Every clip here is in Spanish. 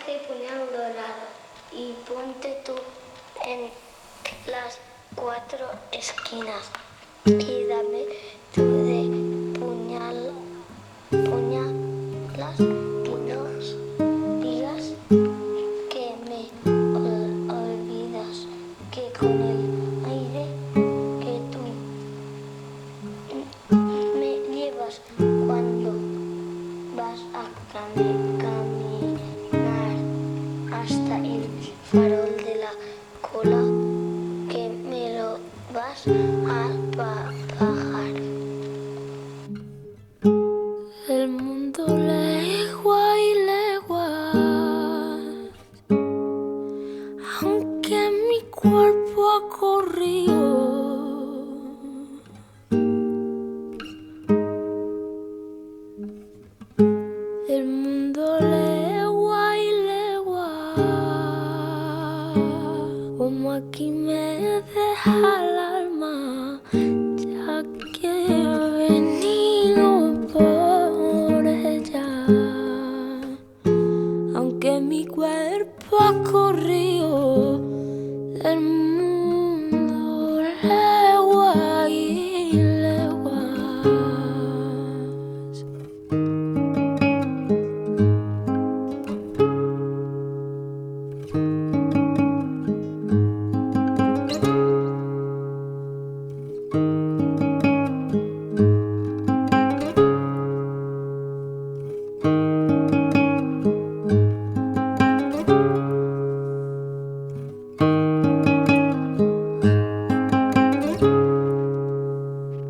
este puñal dorado y ponte tú en las cuatro esquinas. Y dame tú de vas a del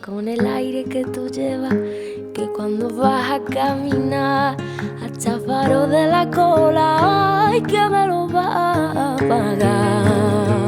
con el aire que tú llevas que cuando vas a caminar hasta de la cola ay que me lo va a pagar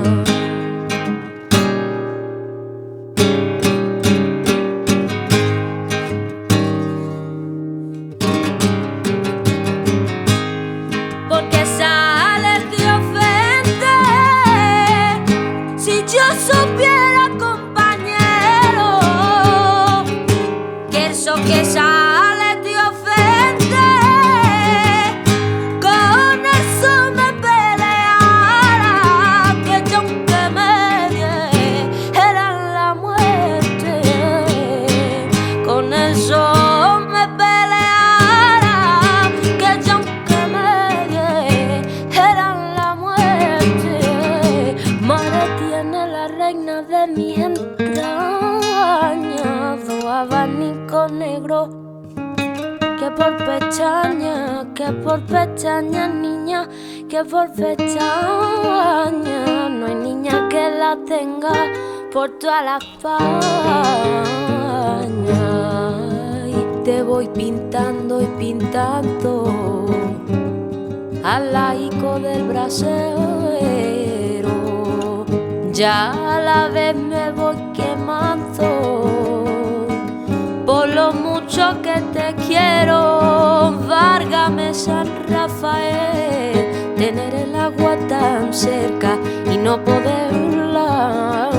la reina de mi entraña, dos abanico negro que por pestaña, que por pestaña, niña, que por pestaña, no hay niña que la tenga por toda la España. Te voy pintando y pintando al laico del brasero. Ya a la vez me voy quemando por lo mucho que te quiero. Várgame San Rafael, tener el agua tan cerca y no poderla.